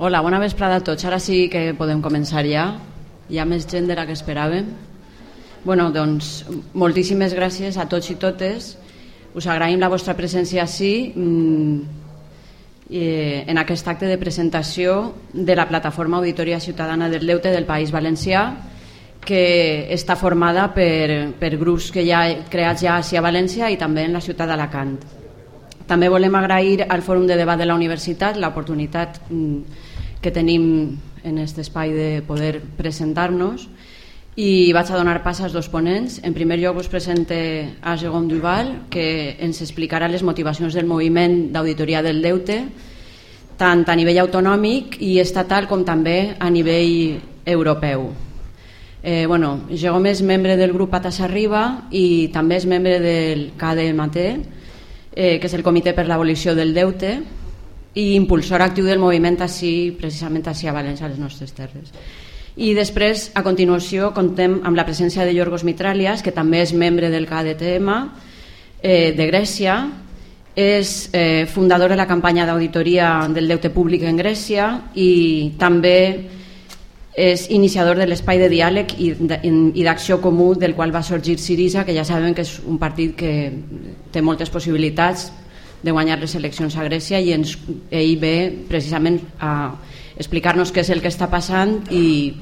Hola, bona vesprada a tots. Ara sí que podem començar ja. Hi ha més gent de la que esperàvem. Bueno, doncs, moltíssimes gràcies a tots i totes. Us agraïm la vostra presència així eh, en aquest acte de presentació de la plataforma Auditoria Ciutadana del Deute del País Valencià que està formada per, per grups que ja creats ja a València i també en la ciutat d'Alacant. També volem agrair al Fòrum de Debat de la Universitat l'oportunitat mm, que tenim en aquest espai de poder presentar-nos i vaig a donar pas als dos ponents. En primer lloc us presente a Jérôme Duval, que ens explicarà les motivacions del moviment d'auditoria del deute, tant a nivell autonòmic i estatal com també a nivell europeu. Eh, bueno, Jérôme és membre del grup Patas Arriba i també és membre del KDMT, eh, que és el Comitè per l'Abolició del Deute, i impulsor actiu del moviment així, precisament així a València, a les nostres terres. I després, a continuació, contem amb la presència de Yorgos Mitralias, que també és membre del KDTM eh, de Grècia, és eh, fundador de la campanya d'auditoria del deute públic en Grècia i també és iniciador de l'espai de diàleg i d'acció comú del qual va sorgir Sirisa, que ja sabem que és un partit que té moltes possibilitats de guanyar les eleccions a Grècia i ens, ell ve precisament a explicar-nos què és el que està passant i,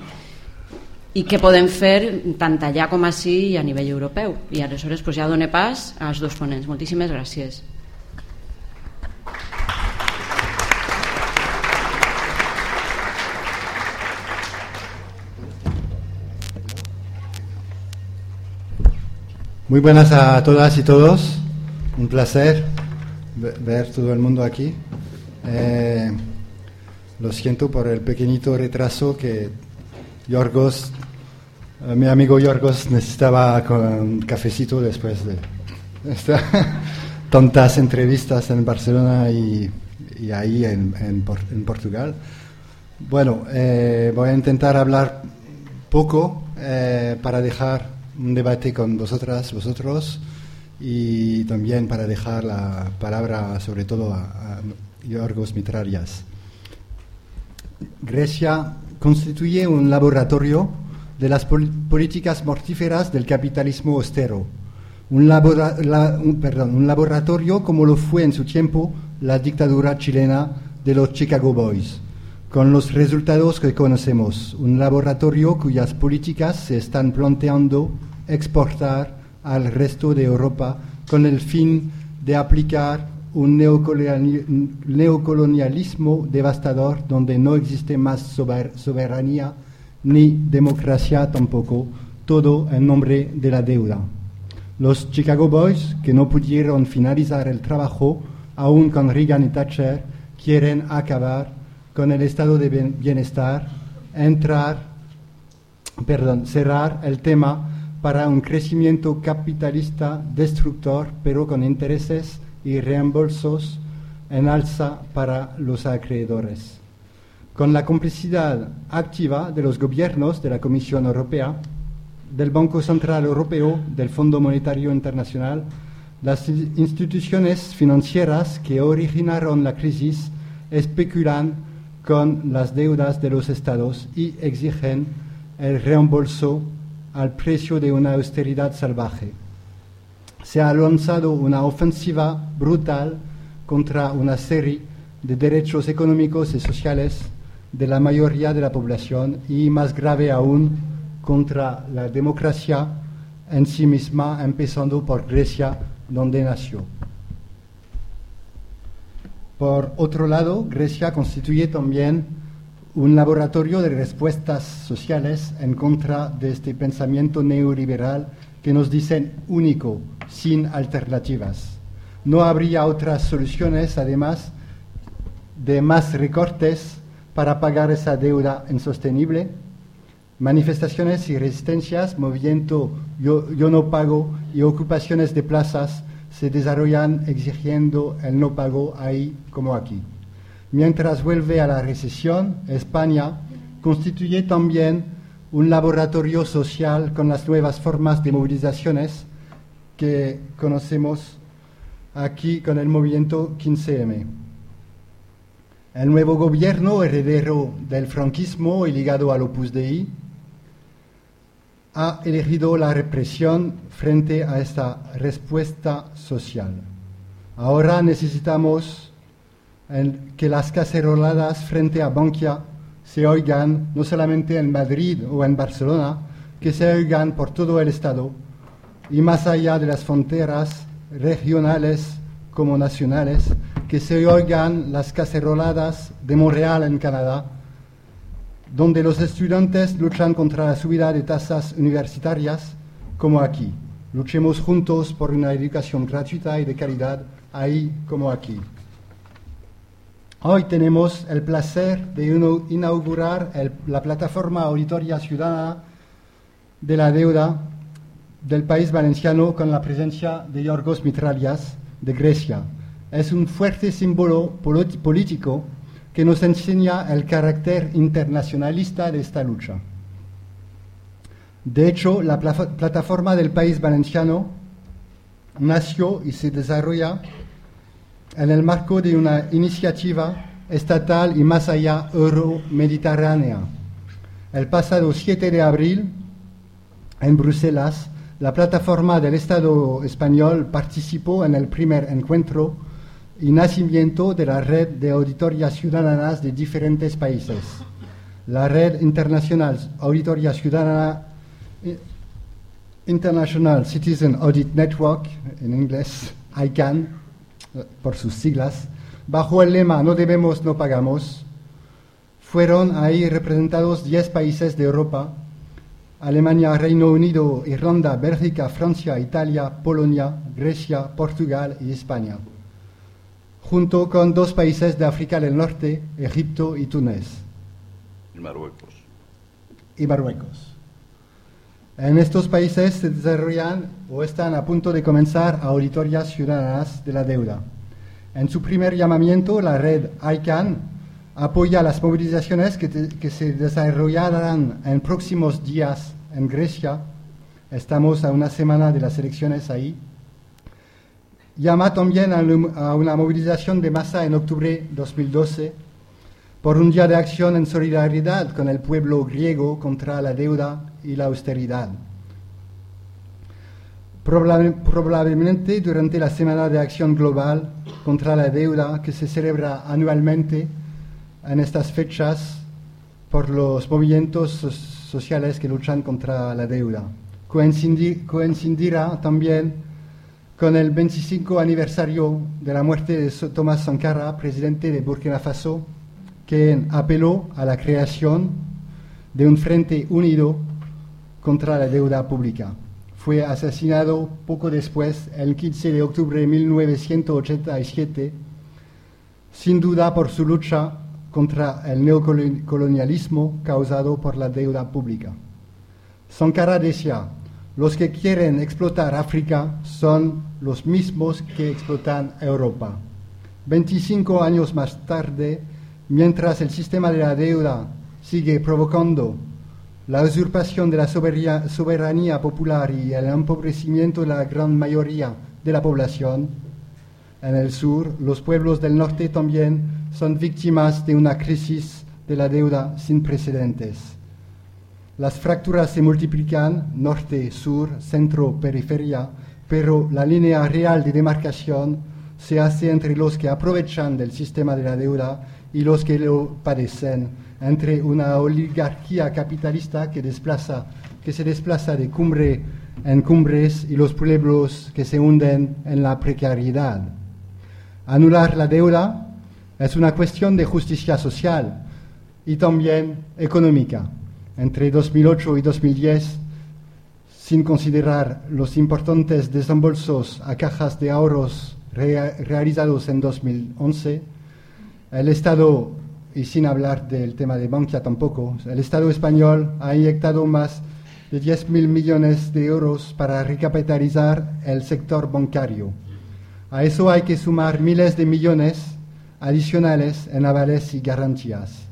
i què podem fer tant allà com així i a nivell europeu. I aleshores pues, ja dono pas als dos ponents. Moltíssimes gràcies. Muy buenas a todas y todos. Un placer ver todo el mundo aquí. Eh, lo siento por el pequeñito retraso que Yorgos, eh, mi amigo Yorgos necesitaba con un cafecito después de estas tontas entrevistas en Barcelona y, ahí en, Portugal. Bueno, eh, voy a intentar hablar poco eh, para dejar un debate con vosotras, vosotros y también para dejar la palabra sobre todo a, a Yorgos Mitrarias. Grecia constituye un laboratorio de las políticas mortíferas del capitalismo austero. Un, un, laboratorio como lo fue en su tiempo la dictadura chilena de los Chicago Boys, con los resultados que conocemos. Un laboratorio cuyas políticas se están planteando exportar al resto de Europa con el fin de aplicar un neocolonialismo devastador donde no existe más soberanía ni democracia tampoco, todo en nombre de la deuda. Los Chicago Boys, que no pudieron finalizar el trabajo, aún con Reagan y Thatcher, quieren acabar con el estado de bienestar, entrar, perdón, cerrar el tema para un crecimiento capitalista destructor, pero con intereses y reembolsos en alza para los acreedores. Con la complicidad activa de los gobiernos de la Comisión Europea, del Banco Central Europeo, del Fondo Monetario Internacional, las instituciones financieras que originaron la crisis especulan con las deudas de los estados y exigen el reembolso al precio de una austeridad salvaje se ha lanzado una ofensiva brutal contra una serie de derechos económicos y sociales de la mayoría de la población y más grave aún contra la democracia en sí misma, empezando por Grecia, donde nació. Por otro lado, Grecia constituye también un laboratorio de respuestas sociales en contra de este pensamiento neoliberal que nos dicen único, sin alternativas. No habría otras soluciones, además de más recortes para pagar esa deuda insostenible. Manifestaciones y resistencias, movimiento yo, yo no pago y ocupaciones de plazas se desarrollan exigiendo el no pago ahí como aquí. Mientras vuelve a la recesión, España constituye también un laboratorio social con las nuevas formas de movilizaciones que conocemos aquí con el movimiento 15M. El nuevo gobierno, heredero del franquismo y ligado al Opus Dei, ha elegido la represión frente a esta respuesta social. Ahora necesitamos que las caceroladas frente a Bankia se oigan no solamente en Madrid o en Barcelona, que se oigan por todo el Estado y más allá de las fronteras regionales como nacionales, que se oigan las caceroladas de Montreal en Canadá, donde los estudiantes luchan contra la subida de tasas universitarias, como aquí. Luchemos juntos por una educación gratuita y de calidad, ahí como aquí. Hoy tenemos el placer de inaugurar la plataforma auditoria ciudadana de la deuda del país valenciano con la presencia de Yorgos Mitralias de Grecia. Es un fuerte símbolo político que nos enseña el carácter internacionalista de esta lucha. De hecho, la plataforma del país valenciano nació y se desarrolla en el marco de una iniciativa estatal y más allá euro-mediterránea. El pasado 7 de abril, en Bruselas, la plataforma del Estado español participó en el primer encuentro y nacimiento de la red de auditorías ciudadanas de diferentes países. La red internacional Auditoría Ciudadana International Citizen Audit Network, en inglés, ICANN, por sus siglas, bajo el lema No debemos, no pagamos, fueron ahí representados 10 países de Europa, Alemania, Reino Unido, Irlanda, Bélgica, Francia, Italia, Polonia, Grecia, Portugal y España junto con dos países de África del Norte, Egipto y Túnez. Y Marruecos. Y Marruecos. En estos países se desarrollan o están a punto de comenzar auditorías ciudadanas de la deuda. En su primer llamamiento, la red ICANN apoya las movilizaciones que, se desarrollarán en próximos días en Grecia. Estamos a una semana de las elecciones ahí llama también a una movilización de masa en octubre de 2012 por un día de acción en solidaridad con el pueblo griego contra la deuda y la austeridad. Probablemente durante la Semana de Acción Global contra la Deuda que se celebra anualmente en estas fechas por los movimientos sociales que luchan contra la deuda. Coincidirá también con el 25 aniversario de la muerte de Thomas Sankara, presidente de Burkina Faso, quien apeló a la creación de un frente unido contra la deuda pública. Fue asesinado poco después, el 15 de octubre de 1987, sin duda por su lucha contra el neocolonialismo causado por la deuda pública. Sankara decía, los que quieren explotar África son los mismos que explotan Europa. 25 años más tarde, mientras el sistema de la deuda sigue provocando la usurpación de la soberanía popular y el empobrecimiento de la gran mayoría de la población, en el sur, los pueblos del norte también son víctimas de una crisis de la deuda sin precedentes. Las fracturas se multiplican norte, sur, centro, periferia, pero la línea real de demarcación se hace entre los que aprovechan del sistema de la deuda y los que lo padecen, entre una oligarquía capitalista que, desplaza, que se desplaza de cumbre en cumbres y los pueblos que se hunden en la precariedad. Anular la deuda es una cuestión de justicia social y también económica entre 2008 y 2010, sin considerar los importantes desembolsos a cajas de ahorros realizados en 2011, el Estado, y sin hablar del tema de Bankia tampoco, el Estado español ha inyectado más de 10.000 millones de euros para recapitalizar el sector bancario. A eso hay que sumar miles de millones adicionales en avales y garantías.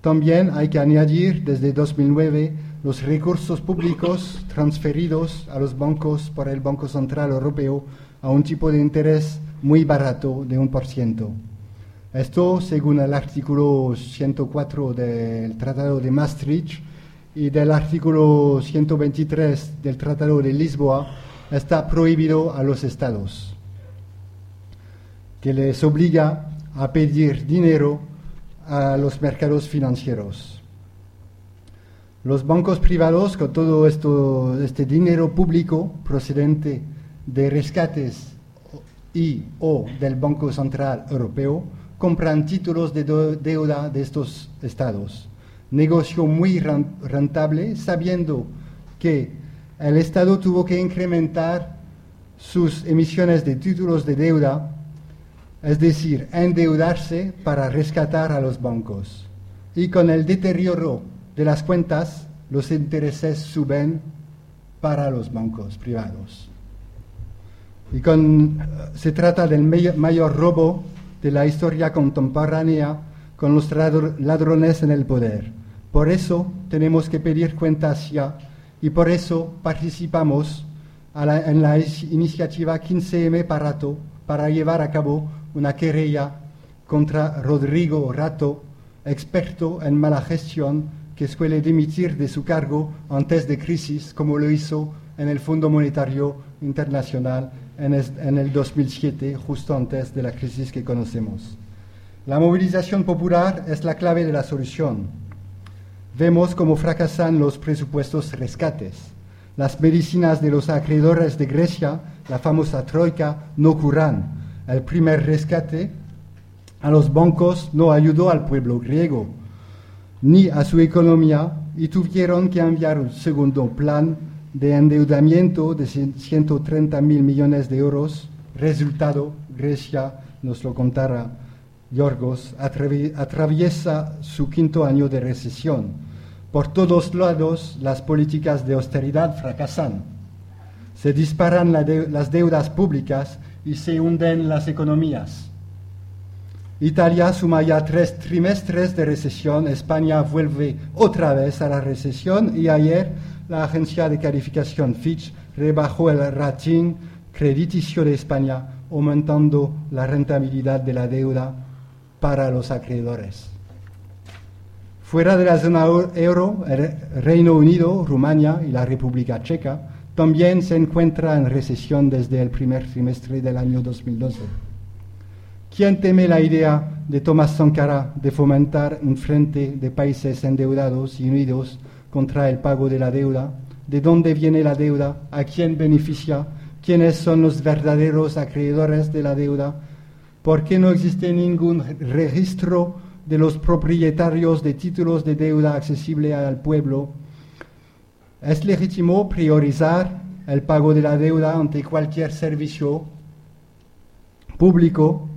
También hay que añadir desde 2009 los recursos públicos transferidos a los bancos por el Banco Central Europeo a un tipo de interés muy barato de un por ciento. Esto según el artículo 104 del Tratado de Maastricht y del artículo 123 del Tratado de Lisboa está prohibido a los estados, que les obliga a pedir dinero a los mercados financieros. Los bancos privados, con todo este dinero público procedente de rescates y o del Banco Central Europeo, compran títulos de deuda de estos estados. Negocio muy rentable, sabiendo que el Estado tuvo que incrementar sus emisiones de títulos de deuda, es decir, endeudarse para rescatar a los bancos. Y con el deterioro de las cuentas, los intereses suben para los bancos privados. Y con, se trata del mayor robo de la historia contemporánea con los ladrones en el poder. Por eso tenemos que pedir cuentas ya y por eso participamos en la iniciativa 15M Parato para llevar a cabo una querella contra Rodrigo Rato, experto en mala gestión que suele dimitir de su cargo antes de crisis, como lo hizo en el Fondo Monetario Internacional en, en el 2007, justo antes de la crisis que conocemos. La movilización popular es la clave de la solución. Vemos cómo fracasan los presupuestos rescates. Las medicinas de los acreedores de Grecia, la famosa troika, no curan. El primer rescate a los bancos no ayudó al pueblo griego ni a su economía y tuvieron que enviar un segundo plan de endeudamiento de 130 mil millones de euros. Resultado, Grecia, nos lo contará Yorgos, atraviesa su quinto año de recesión. Por todos lados, las políticas de austeridad fracasan. Se disparan las deudas públicas y se hunden las economías. Italia suma ya tres trimestres de recesión, España vuelve otra vez a la recesión y ayer la agencia de calificación Fitch rebajó el rating crediticio de España, aumentando la rentabilidad de la deuda para los acreedores. Fuera de la zona euro, el Reino Unido, Rumania y la República Checa también se encuentran en recesión desde el primer trimestre del año 2012. ¿Quién teme la idea de Tomás Sankara de fomentar un frente de países endeudados y unidos contra el pago de la deuda? ¿De dónde viene la deuda? ¿A quién beneficia? ¿Quiénes son los verdaderos acreedores de la deuda? ¿Por qué no existe ningún registro de los propietarios de títulos de deuda accesible al pueblo? ¿Es legítimo priorizar el pago de la deuda ante cualquier servicio público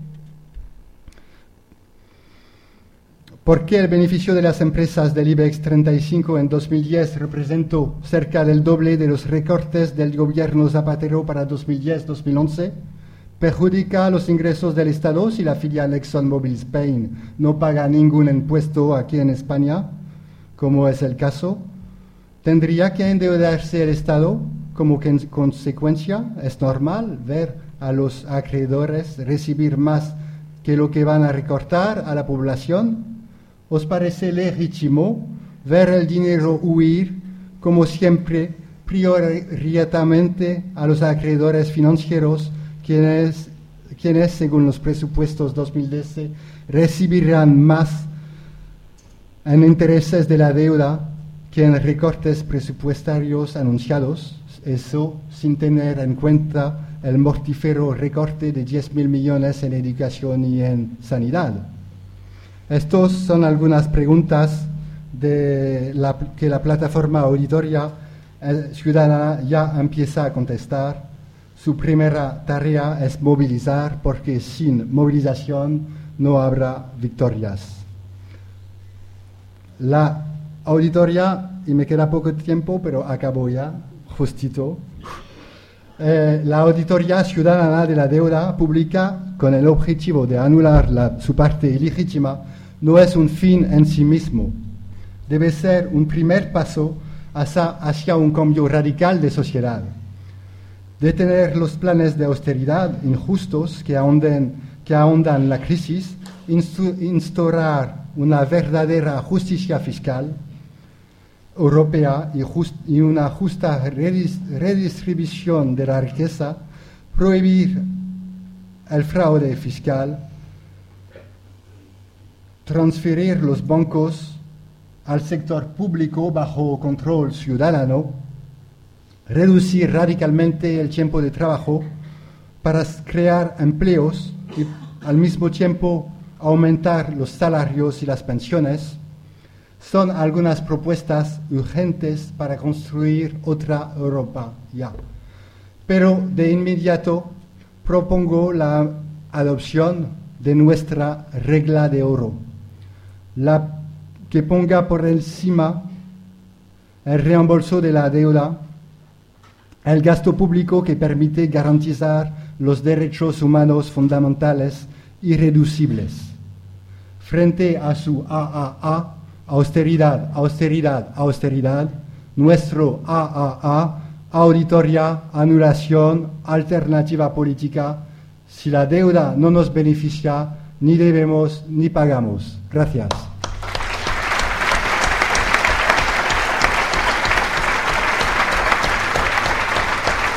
¿Por qué el beneficio de las empresas del IBEX 35 en 2010 representó cerca del doble de los recortes del gobierno Zapatero para 2010-2011? Perjudica los ingresos del Estado si la filial ExxonMobil Spain no paga ningún impuesto aquí en España, como es el caso. ¿Tendría que endeudarse el Estado como consecuencia? ¿Es normal ver a los acreedores recibir más que lo que van a recortar a la población? ¿Os parece legítimo ver el dinero huir, como siempre, prioritariamente a los acreedores financieros, quienes, quienes según los presupuestos 2010, recibirán más en intereses de la deuda que en recortes presupuestarios anunciados, eso sin tener en cuenta el mortífero recorte de 10.000 millones en educación y en sanidad. Estas son algunas preguntas que la plataforma auditoria eh, ciudadana ya empieza a contestar. Su primera tarea es movilizar porque sin movilización no habrá victorias. La auditoria, y me queda poco tiempo, pero acabo ya, justito. Eh, la auditoría ciudadana de la deuda pública, con el objetivo de anular su parte ilegítima, no es un fin en sí mismo. Debe ser un primer paso hacia, un cambio radical de sociedad. Detener los planes de austeridad injustos que ahonden ahondan la crisis, instaurar una verdadera justicia fiscal europea y, una justa redis- redistribución de la riqueza, prohibir el fraude fiscal, transferir los bancos al sector público bajo control ciudadano, reducir radicalmente el tiempo de trabajo para crear empleos y al mismo tiempo aumentar los salarios y las pensiones, son algunas propuestas urgentes para construir otra Europa ya. Pero de inmediato propongo la adopción de nuestra regla de oro, la que ponga por encima el reembolso de la deuda, el gasto público que permite garantizar los derechos humanos fundamentales irreducibles. Frente a su AAA, austeridad, austeridad, austeridad, nuestro AAA, auditoría, anulación, alternativa política, si la deuda no nos beneficia, ni debemos ni pagamos. Gracias.